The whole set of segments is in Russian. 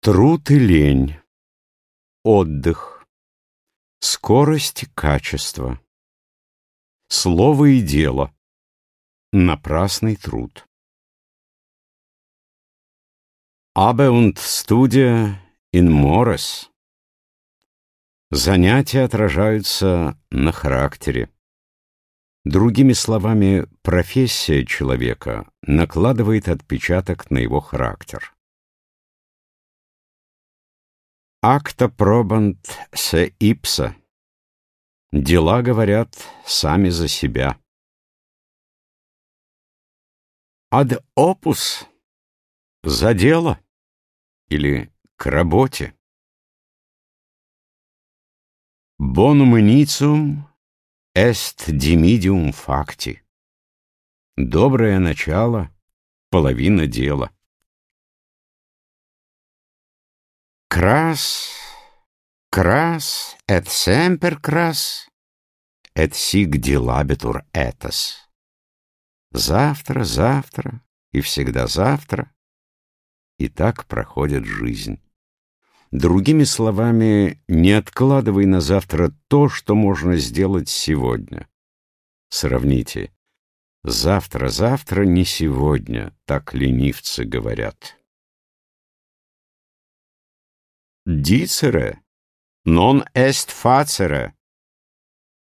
Труд и лень, отдых, скорость и качество, слово и дело, напрасный труд. Абе und Studia in Mores. Занятия отражаются на характере. Другими словами, профессия человека накладывает отпечаток на его характер. Акта пробант се ипса. Дела говорят сами за себя. Ад опус — за дело или к работе. Bonum initium est dimidium facti. Доброе начало — половина дела. Крас, крас, et semper крас, et sig dilabitur etas. Завтра, завтра и всегда завтра. И так проходит жизнь. Другими словами, не откладывай на завтра то, что можно сделать сегодня. Сравните. Завтра-завтра не сегодня, так ленивцы говорят. Дицере, нон эст фацере.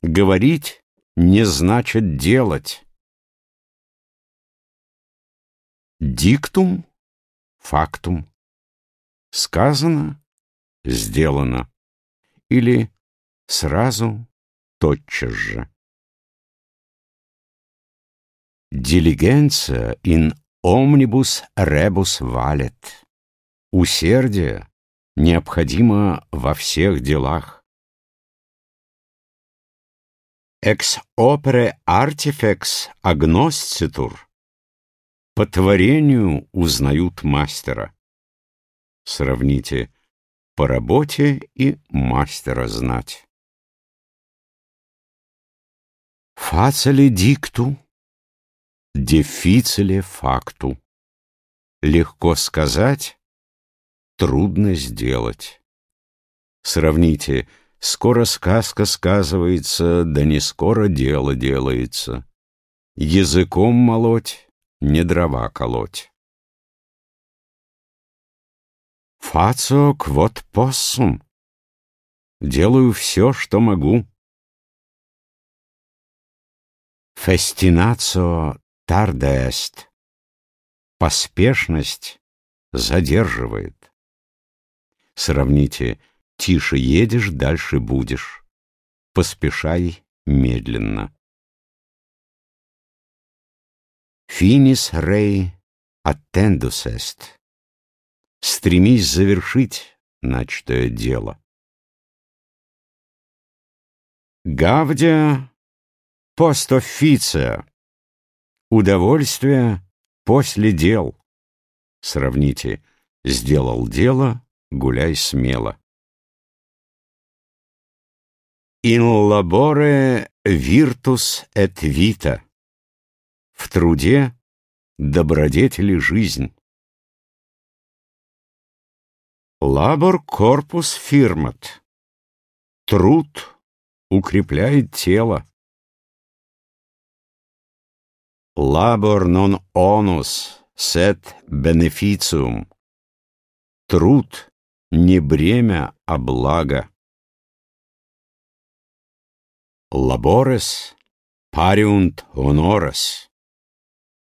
Говорить не значит делать. Диктум, фактум. Сказано, сделано. Или сразу, тотчас же. Дилигенция in omnibus rebus valet. Усердие необходимо во всех делах. Ex opere artifex agnoscitur. По творению узнают мастера. Сравните по работе и мастера знать. Фацеле дикту, дефицеле факту. Легко сказать, трудно сделать. Сравните, скоро сказка сказывается, да не скоро дело делается. Языком молоть, не дрова колоть. Фацио квот поссум. Делаю все, что могу. Фестинацио тардест. Поспешность задерживает. Сравните «тише едешь, дальше будешь». Поспешай медленно. Финис рей аттендус эст. Стремись завершить начатое дело. Гавдия постофиция. Удовольствие после дел. Сравните «сделал дело», «гуляй смело». In labore virtus et vita. В труде добродетели жизнь. Labor corpus firmat. Труд укрепляет тело. Labor non onus sed beneficium. Труд не бремя, а благо. Labores pariunt honores.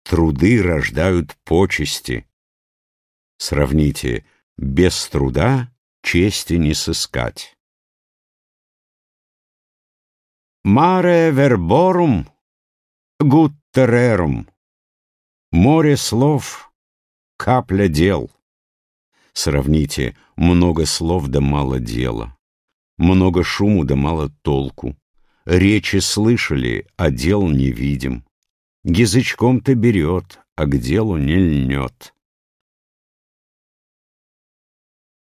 Труды рождают почести. Сравните, без труда чести не сыскать. Маре верборум гуттерерум. Море слов, капля дел. Сравните, много слов да мало дела. Много шуму да мало толку. Речи слышали, а дел не видим. Язычком-то берет, а к делу не льнет.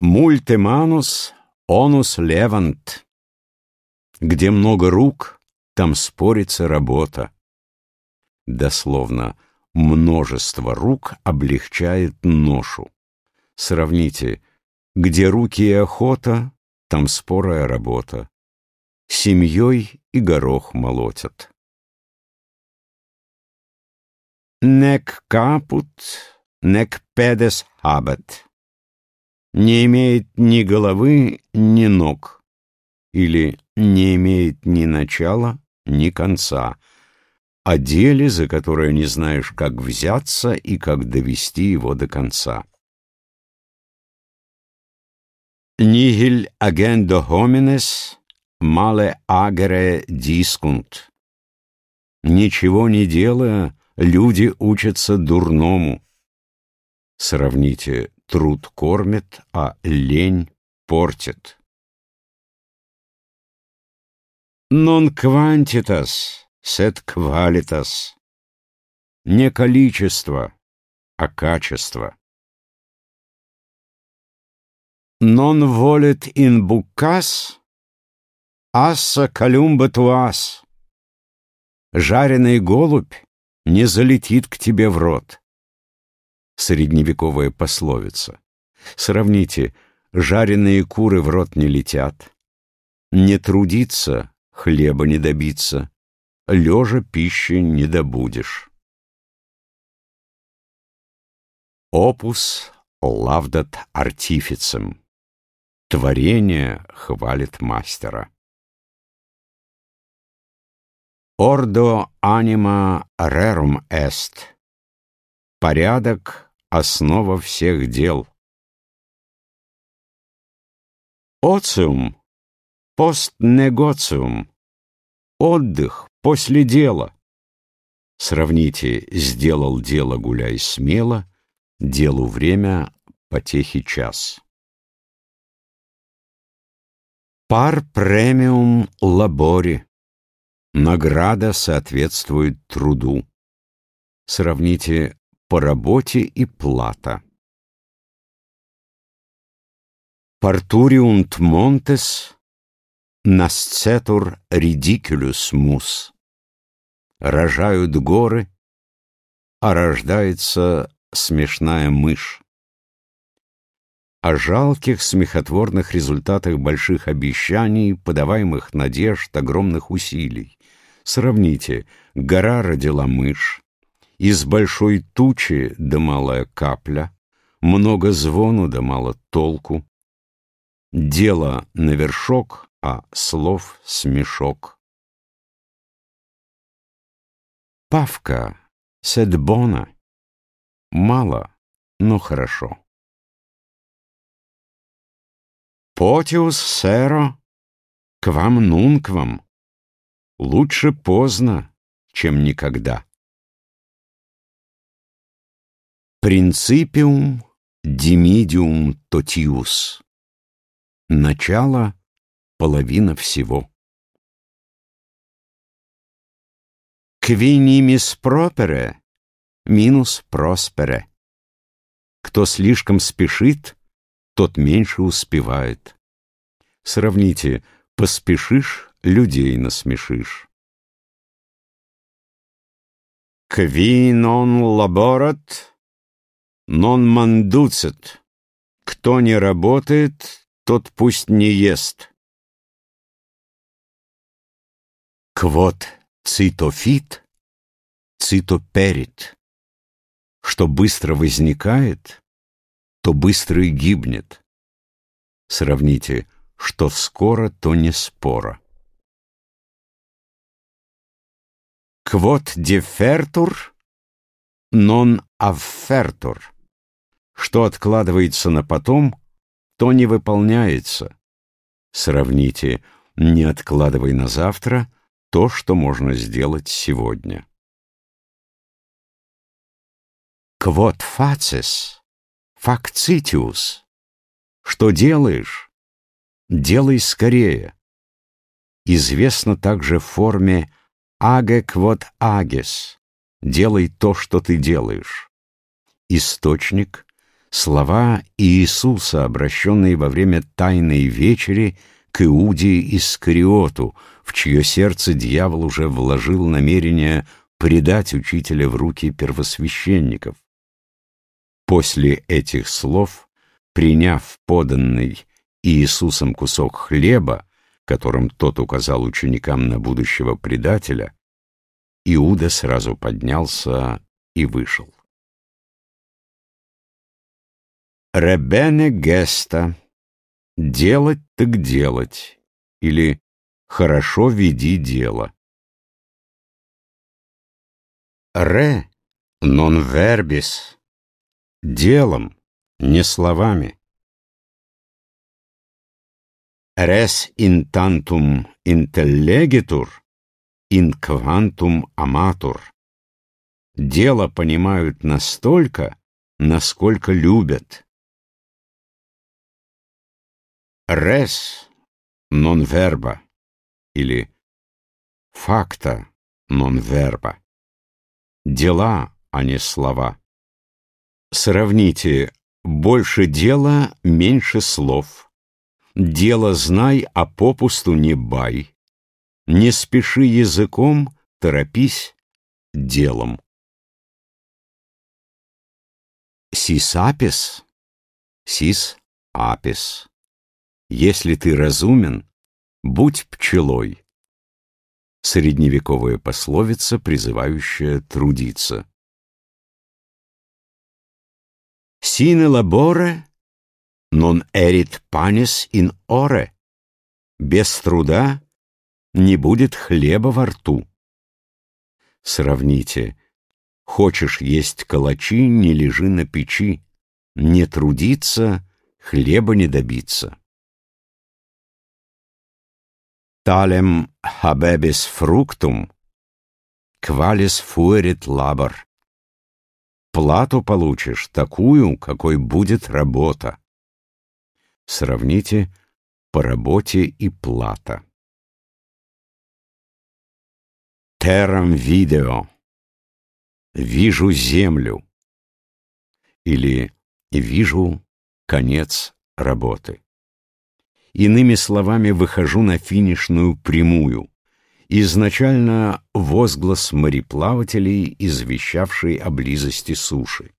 Мультеманус онус левант. Где много рук, там спорится работа. Дословно, множество рук облегчает ношу. Сравните, Где руки и охота, там спорая работа. Семьей и горох молотят. Нек капут, нек педес хабет. Не имеет ни головы, ни ног. Или не имеет ни начала, ни конца. О деле, за которое не знаешь, как взяться и как довести его до конца. Nihil agendo homines male agere discunt. Ничего не делая, люди учатся дурному. Сравните, труд кормит, а лень портит. Non quantitas, sed qualitas. Не количество, а качество. Non volet in bucas, assa колюмба туас. Жареный голубь не залетит к тебе в рот. Средневековая пословица. Сравните, жареные куры в рот не летят. Не трудиться, хлеба не добиться, лежа пищи не добудешь. Опус лавдат артифицем. Творение хвалит мастера. Ордо анима рерум эст. Порядок — основа всех дел. Оциум — пост негоциум. Отдых после дела. Сравните «сделал дело, гуляй смело», «делу время, потехи час». Пар премиум лабори. Награда соответствует труду. Сравните по работе и плата. Партуриунт монтес насцетур ридикулюс мус. Рожают горы, а рождается смешная мышь о жалких смехотворных результатах больших обещаний, подаваемых надежд, огромных усилий. Сравните, гора родила мышь, из большой тучи да малая капля, много звону да мало толку, дело на вершок, а слов смешок. Павка, седбона, мало, но хорошо. Потиус сэро, к вам нунквам. Лучше поздно, чем никогда. Принципиум димидиум тотиус. Начало — половина всего. Квинимис пропере минус проспере. Кто слишком спешит — тот меньше успевает. Сравните, поспешишь — людей насмешишь. Кви нон лаборат, нон мандуцет. Кто не работает, тот пусть не ест. Квот цитофит, цитоперит. Что быстро возникает, то быстро и гибнет. Сравните, что скоро, то не спора. Квот дефертур, нон аффертур. Что откладывается на потом, то не выполняется. Сравните, не откладывай на завтра то, что можно сделать сегодня. Квот фацис, Факцитиус. Что делаешь? Делай скорее. Известно также в форме аге квот агес. Делай то, что ты делаешь. Источник — слова Иисуса, обращенные во время Тайной Вечери к Иуде Искариоту, в чье сердце дьявол уже вложил намерение предать учителя в руки первосвященников. После этих слов приняв поданный Иисусом кусок хлеба, которым тот указал ученикам на будущего предателя, Иуда сразу поднялся и вышел. Ребене геста «делать так делать» или «хорошо веди дело». Ре нон вербис делом, не словами. Res in tantum intellegitur, in quantum amatur. Дело понимают настолько, насколько любят. Res non verba или факта non verba. Дела, а не слова. Сравните «больше дела, меньше слов». Дело знай, а попусту не бай. Не спеши языком, торопись делом. Сис апис, сис апис. Если ты разумен, будь пчелой. Средневековая пословица, призывающая трудиться. Sine labore non erit panis in ore. Без труда не будет хлеба во рту. Сравните. Хочешь есть калачи, не лежи на печи. Не трудиться, хлеба не добиться. Талем хабебис фруктум, квалис фуэрит лабор. Плату получишь такую, какой будет работа. Сравните по работе и плата. Терам видео. Вижу землю. Или вижу конец работы. Иными словами, выхожу на финишную прямую. Изначально возглас мореплавателей, извещавший о близости суши.